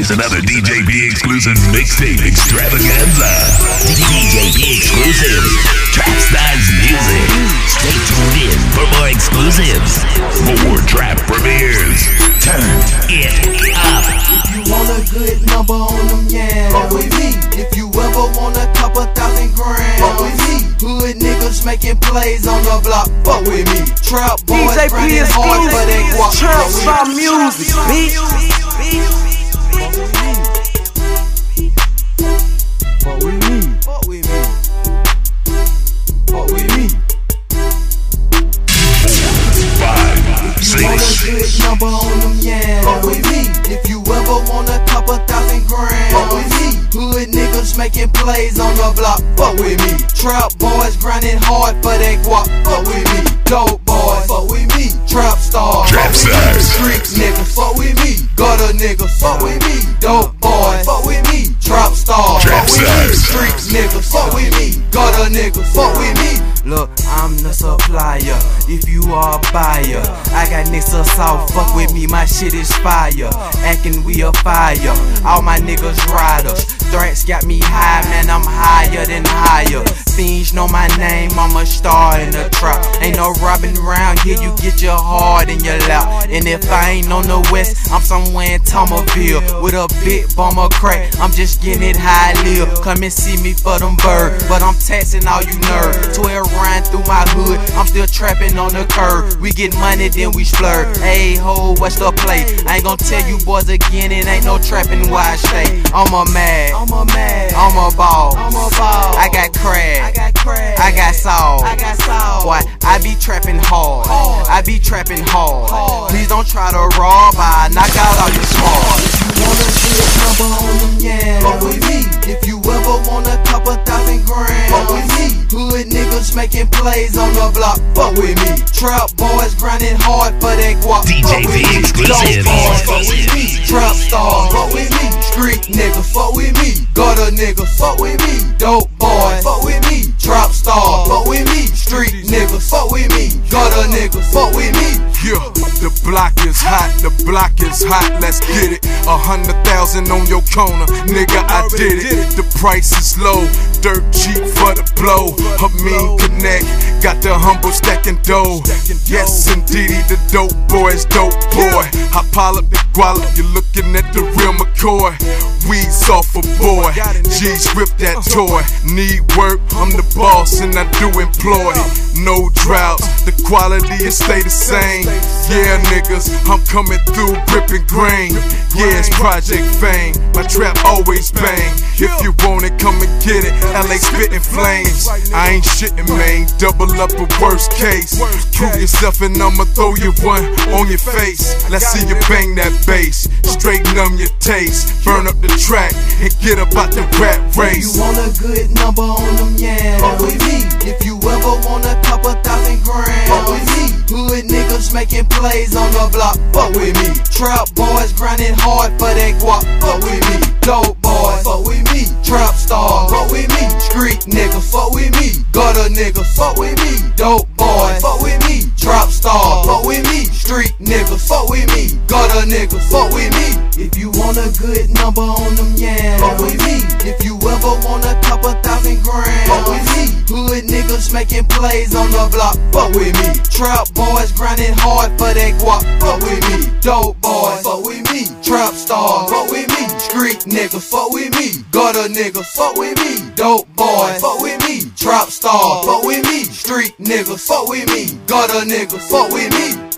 is another DJ B exclusive mixtape extravaganza. DJ B exclusive. Trap Styles music. Stay tuned in for more exclusives. More trap premieres. Turn it up. If you want a good number on them yams, fuck with me. If you ever want a couple thousand grand, fuck with me. Hood niggas making plays on the block, fuck with me. Trap boys DJ P grinding hard for that guap. Trap fuck with Star me. music, bitch. Making plays on the block, fuck with me. Trap boys grinding hard for that guap, fuck with me. Dope boys, fuck with me. Trap stars, Trap fuck with me. Street niggas, fuck with me. Gutter niggas, fuck with me. Dope boys, fuck with me. Trap stars, Trap fuck with me. Street niggas, fuck with me. Gutter niggas, fuck with me. Look, I'm the supplier. If you are a buyer, I got niggas south. Fuck with me, my shit is fire. Acting we a fire. All my niggas riders. Threats got me high, man. I'm higher than higher. Fiends know my name. I'm a star in the trap. Ain't no robbing around here. You get your heart in your lap. And if I ain't on the west, I'm somewhere in Thomasville with a big bomber crack. I'm just getting it high live. Come and see me for them bird, but I'm taxing all you nerds. 12 rhyme through my hood, I'm still trapping on the curb. We get money, then we splurge. Hey ho, what's the play? I ain't gonna tell you boys again, it ain't no trapping where I stay. I'm a mad, I'm a mad, I'm a ball, I'm a ball. I got crack, I got crack, I got salt, I got salt. Boy, I be trapping hard, I be trapping hard. Please don't try to rob, I knock out all your smart. You wanna see a number on them yams? Fuck with me. If you ever want a couple thousand grand, fuck with me. Hood niggas making plays on the block, fuck with me. Trap boys grinding hard for that guap, DJ fuck with V me. exclusive. Dope boys, fuck with me. Trap stars, fuck with me. Street niggas, fuck with me. Gutter niggas, fuck with me. Dope boys, Gutter niggas, fuck with me. Yeah, the block is hot, the block is hot, let's get it. A hundred thousand on your corner, nigga, I did it. The price is low, dirt cheap for the blow. A mean connect, got the humble stacking dough. Yes, indeedy, the dope boy's dope boy. I pile up the guala, you're looking at the real McCoy. Weeds off a boy, G's rip that uh-huh. toy. Need work, I'm the boss and I do employ. No quality is stay the same. Yeah, niggas, I'm coming through ripping grain. Yeah, it's Project Fame. Trap always bang. If you want it, come and get it. LA spitting flames. I ain't shitting, man. Double up a worst case. Prove yourself and I'ma throw you one on your face. Let's see you bang that bass. Straighten up your taste. Burn up the track and get about the rap race. You want a good number on them yams? Fuck with me. If you ever want a couple thousand grand, fuck with me. Hood making plays on the block, fuck with me. Trap boys grinding hard for that guap, fuck with me. Dope boys, fuck with me. Trap stars, fuck with me. Street niggas, fuck with me. Gutter niggas, fuck with me. Dope boys, fuck with me. Trap stars, fuck with me. Street niggas, fuck with me. Gutter niggas, fuck with me. If you want a good number on them yams, fuck with me. If you ever want a couple thousand grand. Hood making plays on the block, fuck with me. Trap boys grinding hard for that guap, fuck with me. Dope boys, fuck with me. Trap stars, fuck with me. Street niggas, fuck with me. Gutter niggas, fuck with me. Dope boys, fuck with me. Trap stars, fuck with me. Street niggas, fuck with me. Gutter niggas, fuck with me.